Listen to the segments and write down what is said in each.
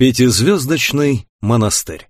Пятизвездочный монастырь.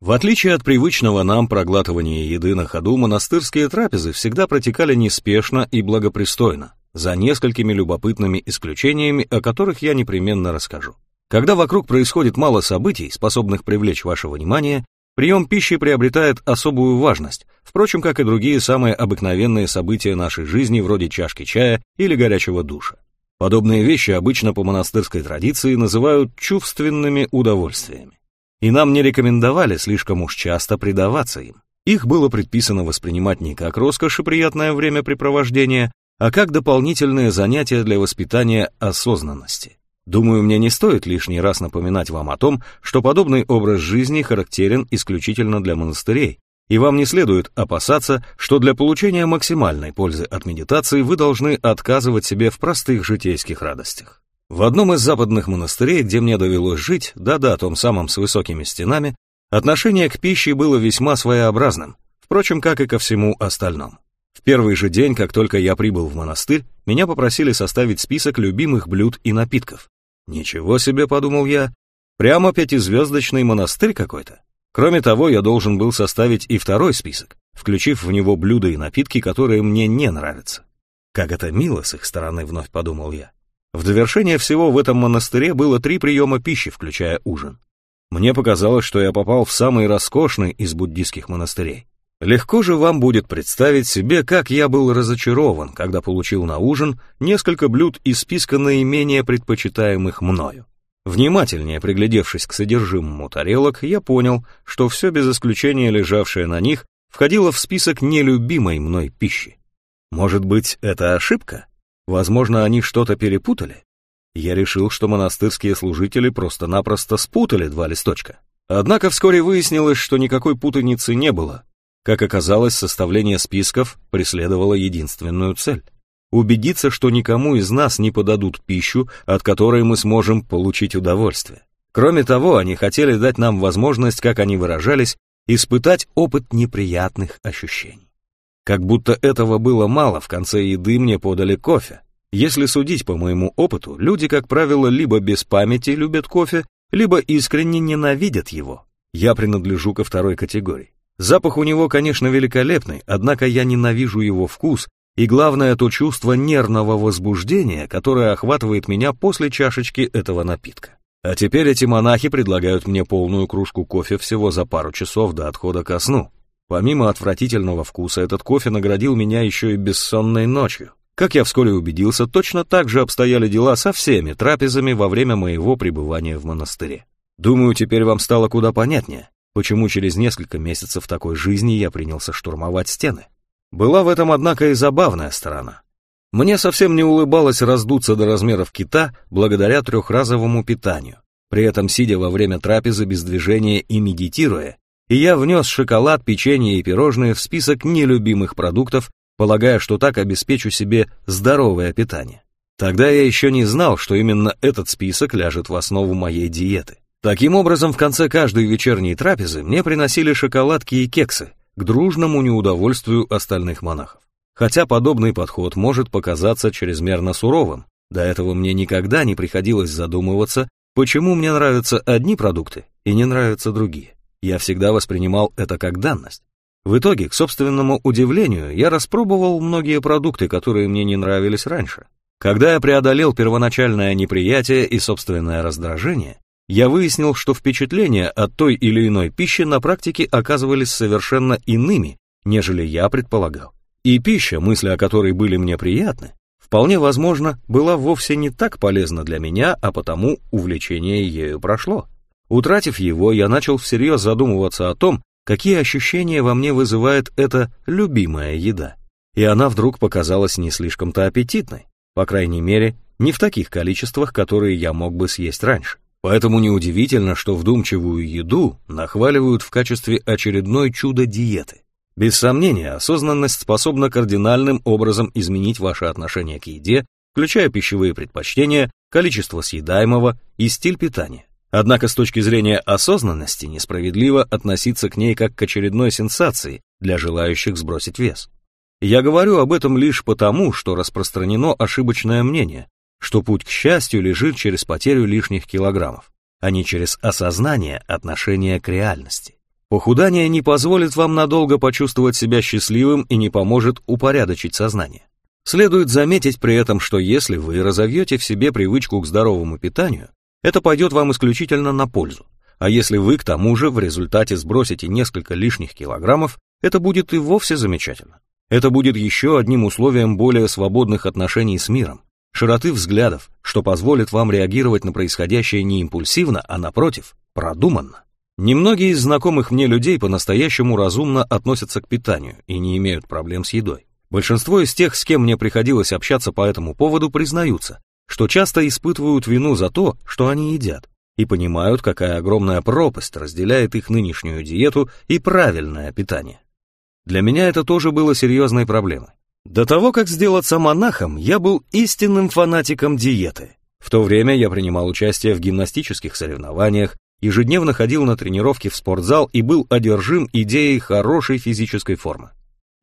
В отличие от привычного нам проглатывания еды на ходу, монастырские трапезы всегда протекали неспешно и благопристойно, за несколькими любопытными исключениями, о которых я непременно расскажу. Когда вокруг происходит мало событий, способных привлечь ваше внимание, прием пищи приобретает особую важность, впрочем, как и другие самые обыкновенные события нашей жизни, вроде чашки чая или горячего душа. Подобные вещи обычно по монастырской традиции называют чувственными удовольствиями. И нам не рекомендовали слишком уж часто предаваться им. Их было предписано воспринимать не как роскошь и приятное времяпрепровождение, а как дополнительные занятия для воспитания осознанности. Думаю, мне не стоит лишний раз напоминать вам о том, что подобный образ жизни характерен исключительно для монастырей, и вам не следует опасаться, что для получения максимальной пользы от медитации вы должны отказывать себе в простых житейских радостях. В одном из западных монастырей, где мне довелось жить, да-да, том самом с высокими стенами, отношение к пище было весьма своеобразным, впрочем, как и ко всему остальному. В первый же день, как только я прибыл в монастырь, меня попросили составить список любимых блюд и напитков. Ничего себе, подумал я, прямо пятизвездочный монастырь какой-то. Кроме того, я должен был составить и второй список, включив в него блюда и напитки, которые мне не нравятся. Как это мило с их стороны, вновь подумал я. В довершение всего в этом монастыре было три приема пищи, включая ужин. Мне показалось, что я попал в самый роскошный из буддийских монастырей. Легко же вам будет представить себе, как я был разочарован, когда получил на ужин несколько блюд из списка наименее предпочитаемых мною. Внимательнее приглядевшись к содержимому тарелок, я понял, что все без исключения лежавшее на них входило в список нелюбимой мной пищи. Может быть, это ошибка? Возможно, они что-то перепутали? Я решил, что монастырские служители просто-напросто спутали два листочка. Однако вскоре выяснилось, что никакой путаницы не было. Как оказалось, составление списков преследовало единственную цель убедиться, что никому из нас не подадут пищу, от которой мы сможем получить удовольствие. Кроме того, они хотели дать нам возможность, как они выражались, испытать опыт неприятных ощущений. Как будто этого было мало, в конце еды мне подали кофе. Если судить по моему опыту, люди, как правило, либо без памяти любят кофе, либо искренне ненавидят его. Я принадлежу ко второй категории. Запах у него, конечно, великолепный, однако я ненавижу его вкус и главное то чувство нервного возбуждения, которое охватывает меня после чашечки этого напитка. А теперь эти монахи предлагают мне полную кружку кофе всего за пару часов до отхода ко сну. Помимо отвратительного вкуса, этот кофе наградил меня еще и бессонной ночью. Как я вскоре убедился, точно так же обстояли дела со всеми трапезами во время моего пребывания в монастыре. Думаю, теперь вам стало куда понятнее, почему через несколько месяцев такой жизни я принялся штурмовать стены. Была в этом, однако, и забавная сторона. Мне совсем не улыбалось раздуться до размеров кита благодаря трехразовому питанию, при этом сидя во время трапезы без движения и медитируя, и я внес шоколад, печенье и пирожные в список нелюбимых продуктов, полагая, что так обеспечу себе здоровое питание. Тогда я еще не знал, что именно этот список ляжет в основу моей диеты. Таким образом, в конце каждой вечерней трапезы мне приносили шоколадки и кексы, к дружному неудовольствию остальных монахов. Хотя подобный подход может показаться чрезмерно суровым, до этого мне никогда не приходилось задумываться, почему мне нравятся одни продукты и не нравятся другие. Я всегда воспринимал это как данность. В итоге, к собственному удивлению, я распробовал многие продукты, которые мне не нравились раньше. Когда я преодолел первоначальное неприятие и собственное раздражение, я выяснил, что впечатления от той или иной пищи на практике оказывались совершенно иными, нежели я предполагал. И пища, мысли о которой были мне приятны, вполне возможно, была вовсе не так полезна для меня, а потому увлечение ею прошло. Утратив его, я начал всерьез задумываться о том, какие ощущения во мне вызывает эта любимая еда. И она вдруг показалась не слишком-то аппетитной, по крайней мере, не в таких количествах, которые я мог бы съесть раньше. Поэтому неудивительно, что вдумчивую еду нахваливают в качестве очередной чудо-диеты. Без сомнения, осознанность способна кардинальным образом изменить ваше отношение к еде, включая пищевые предпочтения, количество съедаемого и стиль питания. Однако с точки зрения осознанности несправедливо относиться к ней как к очередной сенсации для желающих сбросить вес. Я говорю об этом лишь потому, что распространено ошибочное мнение, что путь к счастью лежит через потерю лишних килограммов. а не через осознание отношения к реальности. Похудание не позволит вам надолго почувствовать себя счастливым и не поможет упорядочить сознание. Следует заметить при этом, что если вы разовьете в себе привычку к здоровому питанию, это пойдет вам исключительно на пользу. А если вы к тому же в результате сбросите несколько лишних килограммов, это будет и вовсе замечательно. Это будет еще одним условием более свободных отношений с миром, широты взглядов, что позволит вам реагировать на происходящее не импульсивно, а напротив, продуманно. Немногие из знакомых мне людей по-настоящему разумно относятся к питанию и не имеют проблем с едой. Большинство из тех, с кем мне приходилось общаться по этому поводу, признаются, что часто испытывают вину за то, что они едят, и понимают, какая огромная пропасть разделяет их нынешнюю диету и правильное питание. Для меня это тоже было серьезной проблемой. До того, как сделаться монахом, я был истинным фанатиком диеты. В то время я принимал участие в гимнастических соревнованиях, ежедневно ходил на тренировки в спортзал и был одержим идеей хорошей физической формы.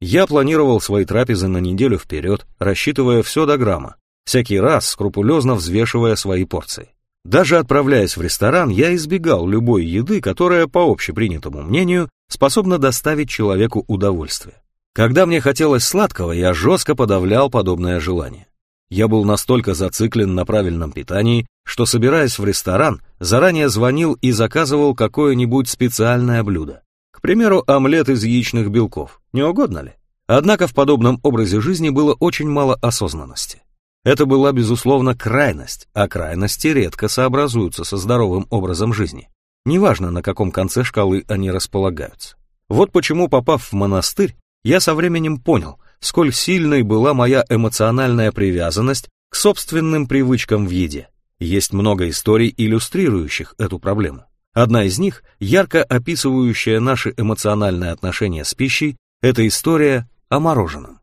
Я планировал свои трапезы на неделю вперед, рассчитывая все до грамма, всякий раз скрупулезно взвешивая свои порции. Даже отправляясь в ресторан, я избегал любой еды, которая, по общепринятому мнению, способна доставить человеку удовольствие. Когда мне хотелось сладкого, я жестко подавлял подобное желание. Я был настолько зациклен на правильном питании, что, собираясь в ресторан, заранее звонил и заказывал какое-нибудь специальное блюдо. К примеру, омлет из яичных белков. Не угодно ли? Однако в подобном образе жизни было очень мало осознанности. Это была, безусловно, крайность, а крайности редко сообразуются со здоровым образом жизни. Неважно, на каком конце шкалы они располагаются. Вот почему, попав в монастырь, я со временем понял, сколь сильной была моя эмоциональная привязанность к собственным привычкам в еде. Есть много историй, иллюстрирующих эту проблему. Одна из них, ярко описывающая наши эмоциональные отношения с пищей, это история о мороженом.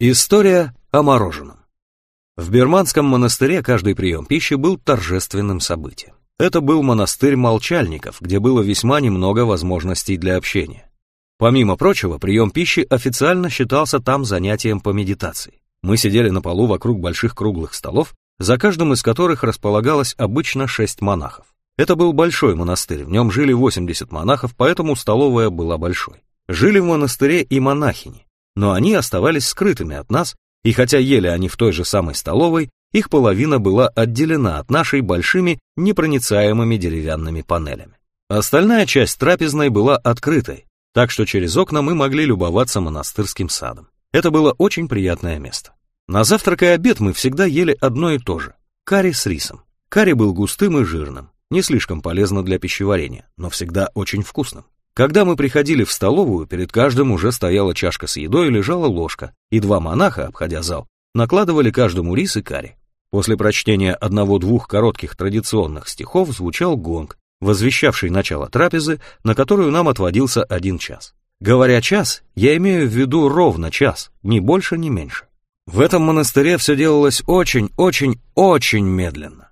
История о мороженом. В Бирманском монастыре каждый прием пищи был торжественным событием. Это был монастырь молчальников, где было весьма немного возможностей для общения. Помимо прочего, прием пищи официально считался там занятием по медитации. Мы сидели на полу вокруг больших круглых столов, за каждым из которых располагалось обычно шесть монахов. Это был большой монастырь, в нем жили 80 монахов, поэтому столовая была большой. Жили в монастыре и монахини, но они оставались скрытыми от нас, и хотя ели они в той же самой столовой, их половина была отделена от нашей большими непроницаемыми деревянными панелями. Остальная часть трапезной была открытой, так что через окна мы могли любоваться монастырским садом. Это было очень приятное место. На завтрак и обед мы всегда ели одно и то же – карри с рисом. Карри был густым и жирным, не слишком полезно для пищеварения, но всегда очень вкусным. Когда мы приходили в столовую, перед каждым уже стояла чашка с едой и лежала ложка, и два монаха, обходя зал, накладывали каждому рис и карри. После прочтения одного-двух коротких традиционных стихов звучал гонг, возвещавший начало трапезы, на которую нам отводился один час. Говоря час, я имею в виду ровно час, ни больше, ни меньше. В этом монастыре все делалось очень, очень, очень медленно.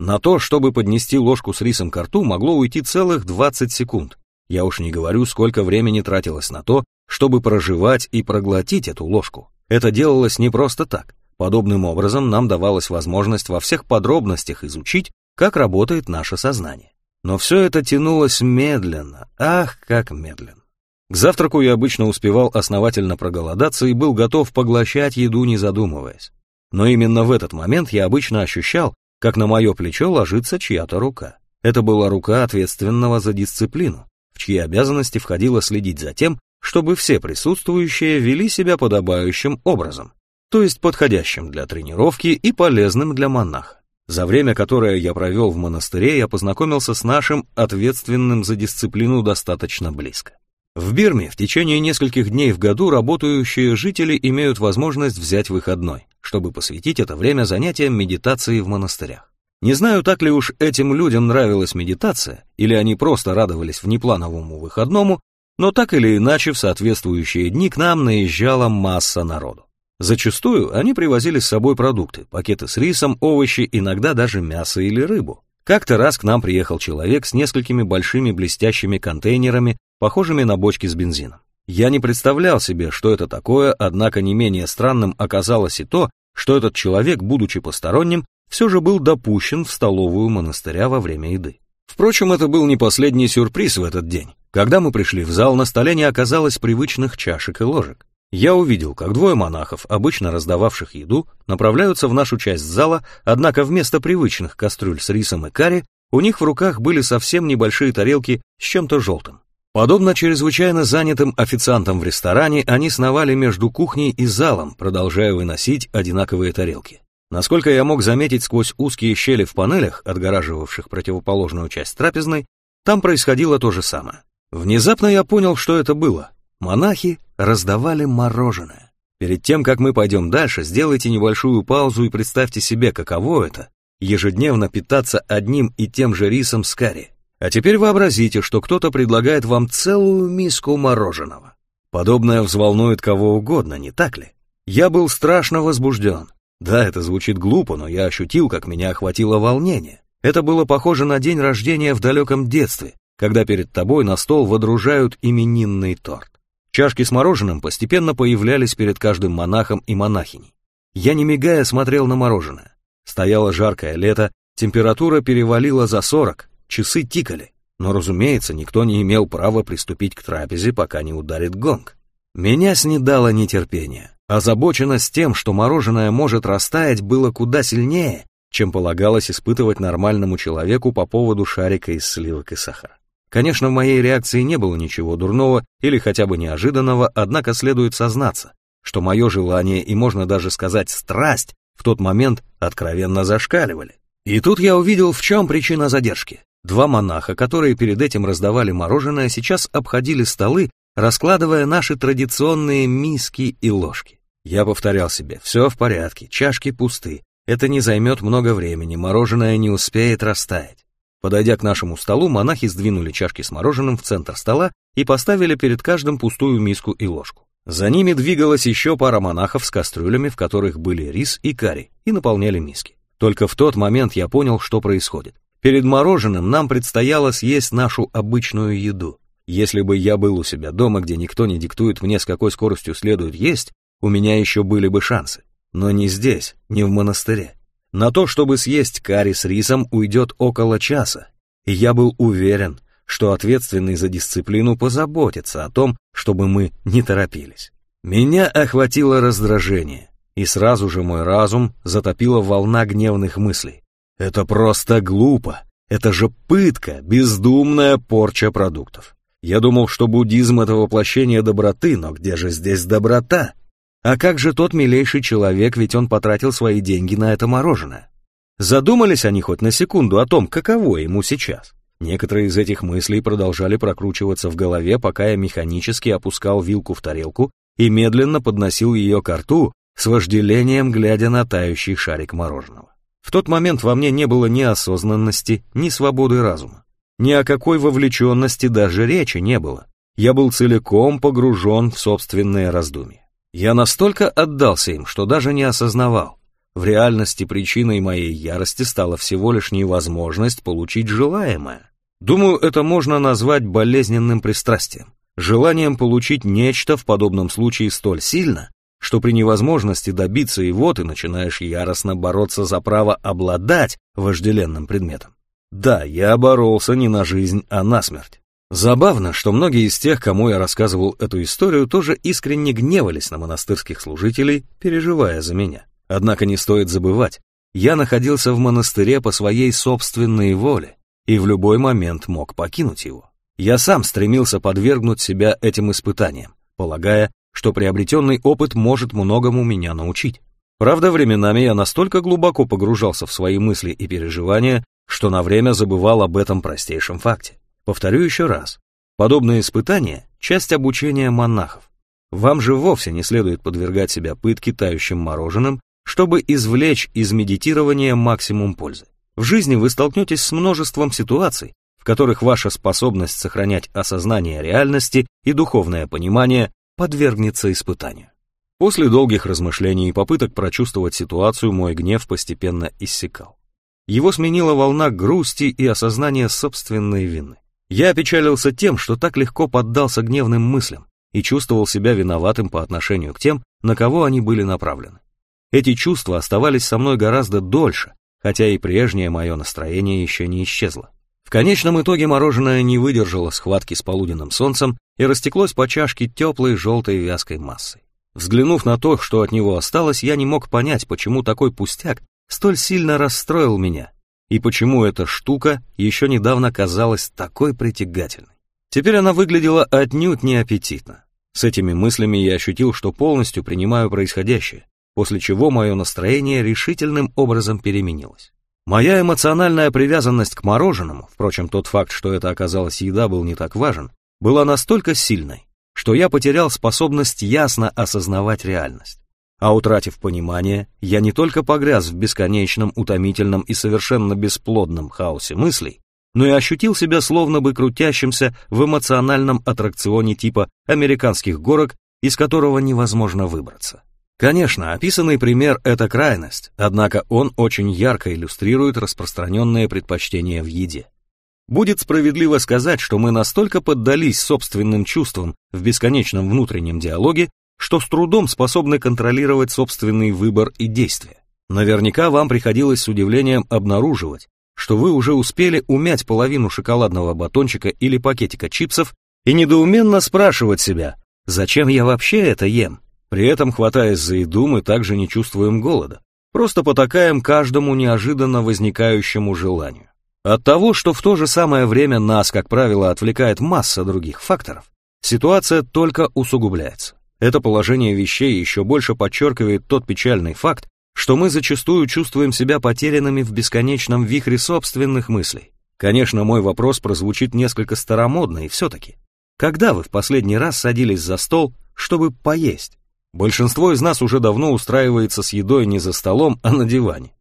На то, чтобы поднести ложку с рисом к рту, могло уйти целых 20 секунд. Я уж не говорю, сколько времени тратилось на то, чтобы проживать и проглотить эту ложку. Это делалось не просто так. Подобным образом нам давалась возможность во всех подробностях изучить, как работает наше сознание. Но все это тянулось медленно, ах, как медленно. К завтраку я обычно успевал основательно проголодаться и был готов поглощать еду, не задумываясь. Но именно в этот момент я обычно ощущал, как на мое плечо ложится чья-то рука. Это была рука ответственного за дисциплину, в чьи обязанности входило следить за тем, чтобы все присутствующие вели себя подобающим образом, то есть подходящим для тренировки и полезным для монаха. За время, которое я провел в монастыре, я познакомился с нашим ответственным за дисциплину достаточно близко. В Бирме в течение нескольких дней в году работающие жители имеют возможность взять выходной, чтобы посвятить это время занятиям медитации в монастырях. Не знаю, так ли уж этим людям нравилась медитация, или они просто радовались внеплановому выходному, но так или иначе в соответствующие дни к нам наезжала масса народу. Зачастую они привозили с собой продукты, пакеты с рисом, овощи, иногда даже мясо или рыбу. Как-то раз к нам приехал человек с несколькими большими блестящими контейнерами, похожими на бочки с бензином. Я не представлял себе, что это такое, однако не менее странным оказалось и то, что этот человек, будучи посторонним, все же был допущен в столовую монастыря во время еды. Впрочем, это был не последний сюрприз в этот день. Когда мы пришли в зал, на столе не оказалось привычных чашек и ложек. Я увидел, как двое монахов, обычно раздававших еду, направляются в нашу часть зала, однако вместо привычных кастрюль с рисом и карри, у них в руках были совсем небольшие тарелки с чем-то желтым. Подобно чрезвычайно занятым официантам в ресторане, они сновали между кухней и залом, продолжая выносить одинаковые тарелки. Насколько я мог заметить сквозь узкие щели в панелях, отгораживавших противоположную часть трапезной, там происходило то же самое. Внезапно я понял, что это было. Монахи раздавали мороженое. Перед тем, как мы пойдем дальше, сделайте небольшую паузу и представьте себе, каково это — ежедневно питаться одним и тем же рисом с карри. А теперь вообразите, что кто-то предлагает вам целую миску мороженого. Подобное взволнует кого угодно, не так ли? Я был страшно возбужден. Да, это звучит глупо, но я ощутил, как меня охватило волнение. Это было похоже на день рождения в далеком детстве, когда перед тобой на стол водружают именинный торт. Чашки с мороженым постепенно появлялись перед каждым монахом и монахиней. Я не мигая смотрел на мороженое. Стояло жаркое лето, температура перевалила за сорок, часы тикали. Но, разумеется, никто не имел права приступить к трапезе, пока не ударит гонг. Меня снедало нетерпение. Озабоченность тем, что мороженое может растаять, было куда сильнее, чем полагалось испытывать нормальному человеку по поводу шарика из сливок и сахара. Конечно, в моей реакции не было ничего дурного или хотя бы неожиданного, однако следует сознаться, что мое желание и, можно даже сказать, страсть в тот момент откровенно зашкаливали. И тут я увидел, в чем причина задержки. Два монаха, которые перед этим раздавали мороженое, сейчас обходили столы раскладывая наши традиционные миски и ложки. Я повторял себе, все в порядке, чашки пусты, это не займет много времени, мороженое не успеет растаять. Подойдя к нашему столу, монахи сдвинули чашки с мороженым в центр стола и поставили перед каждым пустую миску и ложку. За ними двигалась еще пара монахов с кастрюлями, в которых были рис и карри, и наполняли миски. Только в тот момент я понял, что происходит. Перед мороженым нам предстояло съесть нашу обычную еду. Если бы я был у себя дома, где никто не диктует мне, с какой скоростью следует есть, у меня еще были бы шансы. Но не здесь, не в монастыре. На то, чтобы съесть карри с рисом, уйдет около часа. И я был уверен, что ответственный за дисциплину позаботится о том, чтобы мы не торопились. Меня охватило раздражение, и сразу же мой разум затопила волна гневных мыслей. Это просто глупо, это же пытка, бездумная порча продуктов. Я думал, что буддизм — это воплощение доброты, но где же здесь доброта? А как же тот милейший человек, ведь он потратил свои деньги на это мороженое? Задумались они хоть на секунду о том, каково ему сейчас? Некоторые из этих мыслей продолжали прокручиваться в голове, пока я механически опускал вилку в тарелку и медленно подносил ее к рту, с вожделением глядя на тающий шарик мороженого. В тот момент во мне не было ни осознанности, ни свободы разума. Ни о какой вовлеченности даже речи не было. Я был целиком погружен в собственные раздумья. Я настолько отдался им, что даже не осознавал. В реальности причиной моей ярости стала всего лишь невозможность получить желаемое. Думаю, это можно назвать болезненным пристрастием. Желанием получить нечто в подобном случае столь сильно, что при невозможности добиться его ты начинаешь яростно бороться за право обладать вожделенным предметом. Да, я боролся не на жизнь, а на смерть. Забавно, что многие из тех, кому я рассказывал эту историю, тоже искренне гневались на монастырских служителей, переживая за меня. Однако не стоит забывать, я находился в монастыре по своей собственной воле и в любой момент мог покинуть его. Я сам стремился подвергнуть себя этим испытаниям, полагая, что приобретенный опыт может многому меня научить. Правда, временами я настолько глубоко погружался в свои мысли и переживания, что на время забывал об этом простейшем факте. Повторю еще раз. Подобные испытания – часть обучения монахов. Вам же вовсе не следует подвергать себя пытке тающим мороженым, чтобы извлечь из медитирования максимум пользы. В жизни вы столкнетесь с множеством ситуаций, в которых ваша способность сохранять осознание реальности и духовное понимание подвергнется испытанию. После долгих размышлений и попыток прочувствовать ситуацию мой гнев постепенно иссякал. Его сменила волна грусти и осознания собственной вины. Я опечалился тем, что так легко поддался гневным мыслям и чувствовал себя виноватым по отношению к тем, на кого они были направлены. Эти чувства оставались со мной гораздо дольше, хотя и прежнее мое настроение еще не исчезло. В конечном итоге мороженое не выдержало схватки с полуденным солнцем и растеклось по чашке теплой желтой вязкой массой. Взглянув на то, что от него осталось, я не мог понять, почему такой пустяк столь сильно расстроил меня, и почему эта штука еще недавно казалась такой притягательной. Теперь она выглядела отнюдь неаппетитно. С этими мыслями я ощутил, что полностью принимаю происходящее, после чего мое настроение решительным образом переменилось. Моя эмоциональная привязанность к мороженому, впрочем, тот факт, что это оказалась еда, был не так важен, была настолько сильной, что я потерял способность ясно осознавать реальность. А утратив понимание, я не только погряз в бесконечном, утомительном и совершенно бесплодном хаосе мыслей, но и ощутил себя словно бы крутящимся в эмоциональном аттракционе типа американских горок, из которого невозможно выбраться. Конечно, описанный пример — это крайность, однако он очень ярко иллюстрирует распространенное предпочтение в еде. Будет справедливо сказать, что мы настолько поддались собственным чувствам в бесконечном внутреннем диалоге, что с трудом способны контролировать собственный выбор и действия. Наверняка вам приходилось с удивлением обнаруживать, что вы уже успели умять половину шоколадного батончика или пакетика чипсов и недоуменно спрашивать себя, зачем я вообще это ем? При этом, хватаясь за еду, мы также не чувствуем голода, просто потакаем каждому неожиданно возникающему желанию. От того, что в то же самое время нас, как правило, отвлекает масса других факторов, ситуация только усугубляется. Это положение вещей еще больше подчеркивает тот печальный факт, что мы зачастую чувствуем себя потерянными в бесконечном вихре собственных мыслей. Конечно, мой вопрос прозвучит несколько старомодно и все-таки. Когда вы в последний раз садились за стол, чтобы поесть? Большинство из нас уже давно устраивается с едой не за столом, а на диване.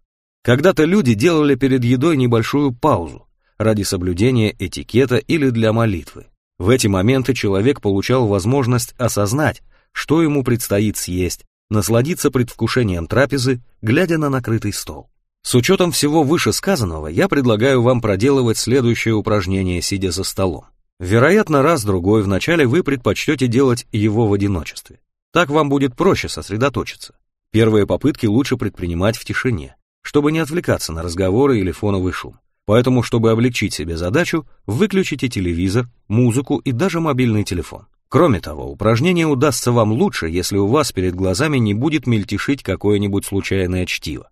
Когда-то люди делали перед едой небольшую паузу ради соблюдения этикета или для молитвы. В эти моменты человек получал возможность осознать, что ему предстоит съесть, насладиться предвкушением трапезы, глядя на накрытый стол. С учетом всего вышесказанного, я предлагаю вам проделывать следующее упражнение, сидя за столом. Вероятно, раз-другой вначале вы предпочтете делать его в одиночестве. Так вам будет проще сосредоточиться. Первые попытки лучше предпринимать в тишине, чтобы не отвлекаться на разговоры или фоновый шум. Поэтому, чтобы облегчить себе задачу, выключите телевизор, музыку и даже мобильный телефон. Кроме того, упражнение удастся вам лучше, если у вас перед глазами не будет мельтешить какое-нибудь случайное чтиво.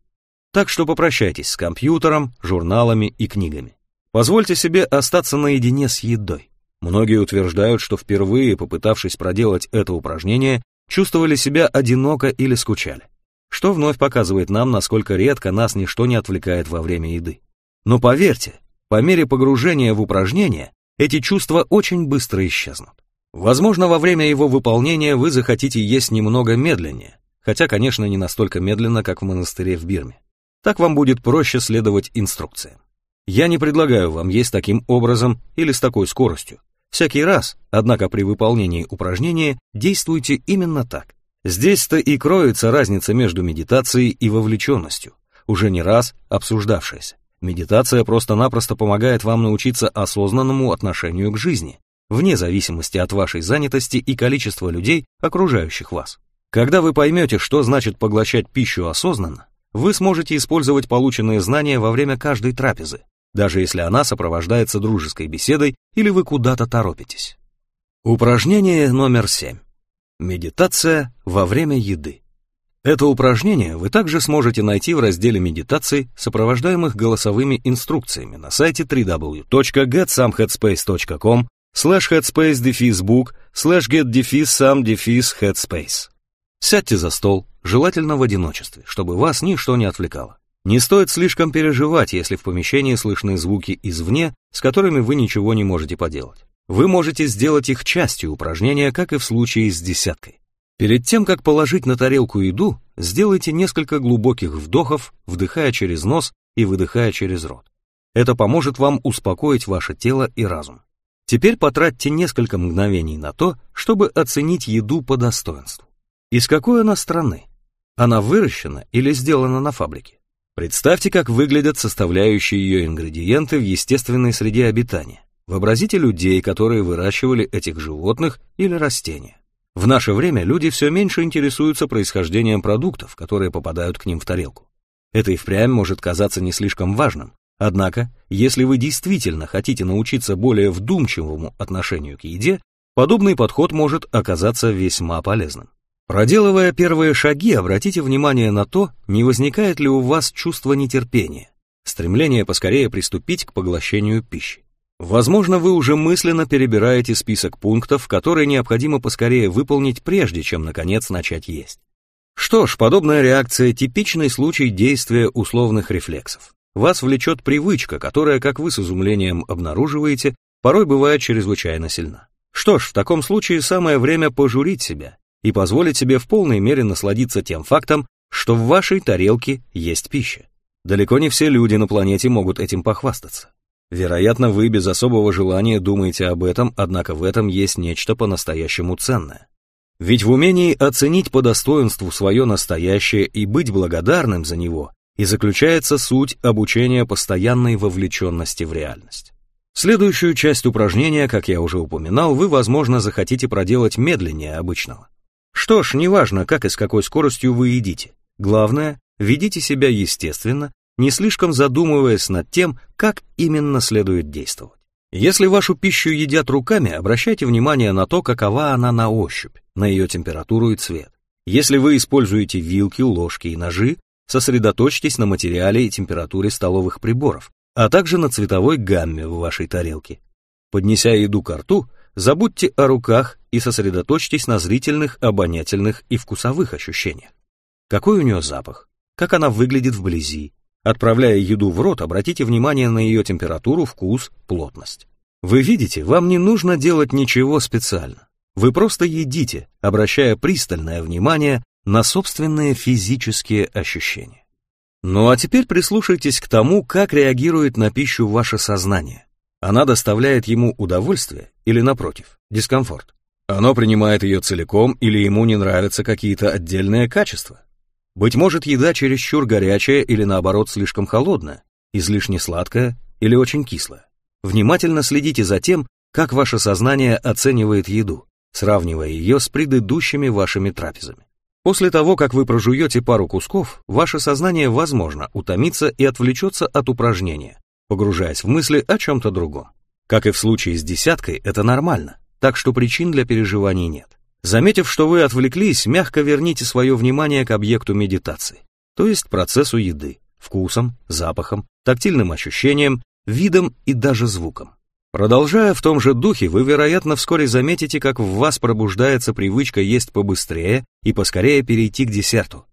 Так что попрощайтесь с компьютером, журналами и книгами. Позвольте себе остаться наедине с едой. Многие утверждают, что впервые, попытавшись проделать это упражнение, чувствовали себя одиноко или скучали, что вновь показывает нам, насколько редко нас ничто не отвлекает во время еды. Но поверьте, по мере погружения в упражнение эти чувства очень быстро исчезнут. Возможно, во время его выполнения вы захотите есть немного медленнее, хотя, конечно, не настолько медленно, как в монастыре в Бирме. Так вам будет проще следовать инструкциям. Я не предлагаю вам есть таким образом или с такой скоростью. Всякий раз, однако при выполнении упражнения действуйте именно так. Здесь-то и кроется разница между медитацией и вовлеченностью, уже не раз обсуждавшаяся. Медитация просто-напросто помогает вам научиться осознанному отношению к жизни, вне зависимости от вашей занятости и количества людей, окружающих вас. Когда вы поймете, что значит поглощать пищу осознанно, вы сможете использовать полученные знания во время каждой трапезы, даже если она сопровождается дружеской беседой или вы куда-то торопитесь. Упражнение номер 7. Медитация во время еды. Это упражнение вы также сможете найти в разделе медитации, сопровождаемых голосовыми инструкциями на сайте www.getsomeheadspace.com слэш headspace дефис book, слэш get дефис some дефис headspace. Сядьте за стол, желательно в одиночестве, чтобы вас ничто не отвлекало. Не стоит слишком переживать, если в помещении слышны звуки извне, с которыми вы ничего не можете поделать. Вы можете сделать их частью упражнения, как и в случае с десяткой. Перед тем, как положить на тарелку еду, сделайте несколько глубоких вдохов, вдыхая через нос и выдыхая через рот. Это поможет вам успокоить ваше тело и разум. Теперь потратьте несколько мгновений на то, чтобы оценить еду по достоинству. Из какой она страны? Она выращена или сделана на фабрике? Представьте, как выглядят составляющие ее ингредиенты в естественной среде обитания. Вообразите людей, которые выращивали этих животных или растения. В наше время люди все меньше интересуются происхождением продуктов, которые попадают к ним в тарелку. Это и впрямь может казаться не слишком важным, Однако, если вы действительно хотите научиться более вдумчивому отношению к еде, подобный подход может оказаться весьма полезным. Проделывая первые шаги, обратите внимание на то, не возникает ли у вас чувство нетерпения, стремление поскорее приступить к поглощению пищи. Возможно, вы уже мысленно перебираете список пунктов, которые необходимо поскорее выполнить, прежде чем, наконец, начать есть. Что ж, подобная реакция – типичный случай действия условных рефлексов. Вас влечет привычка, которая, как вы с изумлением обнаруживаете, порой бывает чрезвычайно сильна. Что ж, в таком случае самое время пожурить себя и позволить себе в полной мере насладиться тем фактом, что в вашей тарелке есть пища. Далеко не все люди на планете могут этим похвастаться. Вероятно, вы без особого желания думаете об этом, однако в этом есть нечто по-настоящему ценное. Ведь в умении оценить по достоинству свое настоящее и быть благодарным за него и заключается суть обучения постоянной вовлеченности в реальность. Следующую часть упражнения, как я уже упоминал, вы, возможно, захотите проделать медленнее обычного. Что ж, неважно, как и с какой скоростью вы едите. Главное, ведите себя естественно, не слишком задумываясь над тем, как именно следует действовать. Если вашу пищу едят руками, обращайте внимание на то, какова она на ощупь, на ее температуру и цвет. Если вы используете вилки, ложки и ножи, Сосредоточьтесь на материале и температуре столовых приборов, а также на цветовой гамме в вашей тарелке. Поднеся еду к рту, забудьте о руках и сосредоточьтесь на зрительных, обонятельных и вкусовых ощущениях. Какой у нее запах? Как она выглядит вблизи? Отправляя еду в рот, обратите внимание на ее температуру, вкус, плотность. Вы видите, вам не нужно делать ничего специально. Вы просто едите, обращая пристальное внимание на собственные физические ощущения. Ну а теперь прислушайтесь к тому, как реагирует на пищу ваше сознание. Она доставляет ему удовольствие или, напротив, дискомфорт. Оно принимает ее целиком или ему не нравятся какие-то отдельные качества. Быть может, еда чересчур горячая или, наоборот, слишком холодная, излишне сладкая или очень кислая. Внимательно следите за тем, как ваше сознание оценивает еду, сравнивая ее с предыдущими вашими трапезами. После того, как вы прожуете пару кусков, ваше сознание, возможно, утомится и отвлечется от упражнения, погружаясь в мысли о чем-то другом. Как и в случае с десяткой, это нормально, так что причин для переживаний нет. Заметив, что вы отвлеклись, мягко верните свое внимание к объекту медитации, то есть процессу еды, вкусом, запахом, тактильным ощущениям, видом и даже звуком. Продолжая в том же духе, вы, вероятно, вскоре заметите, как в вас пробуждается привычка есть побыстрее и поскорее перейти к десерту.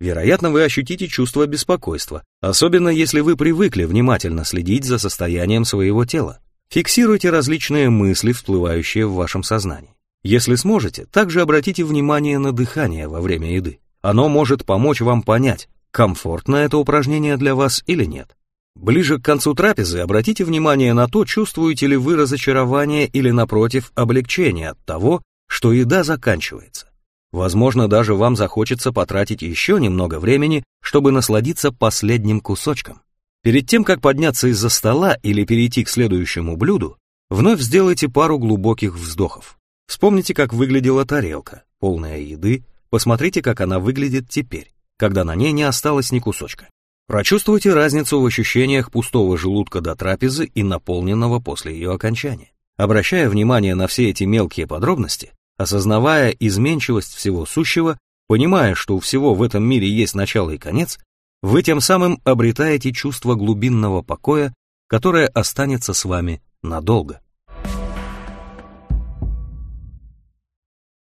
Вероятно, вы ощутите чувство беспокойства, особенно если вы привыкли внимательно следить за состоянием своего тела. Фиксируйте различные мысли, всплывающие в вашем сознании. Если сможете, также обратите внимание на дыхание во время еды. Оно может помочь вам понять, комфортно это упражнение для вас или нет. Ближе к концу трапезы обратите внимание на то, чувствуете ли вы разочарование или, напротив, облегчение от того, что еда заканчивается. Возможно, даже вам захочется потратить еще немного времени, чтобы насладиться последним кусочком. Перед тем, как подняться из-за стола или перейти к следующему блюду, вновь сделайте пару глубоких вздохов. Вспомните, как выглядела тарелка, полная еды, посмотрите, как она выглядит теперь, когда на ней не осталось ни кусочка. Прочувствуйте разницу в ощущениях пустого желудка до трапезы и наполненного после ее окончания. Обращая внимание на все эти мелкие подробности, осознавая изменчивость всего сущего, понимая, что у всего в этом мире есть начало и конец, вы тем самым обретаете чувство глубинного покоя, которое останется с вами надолго.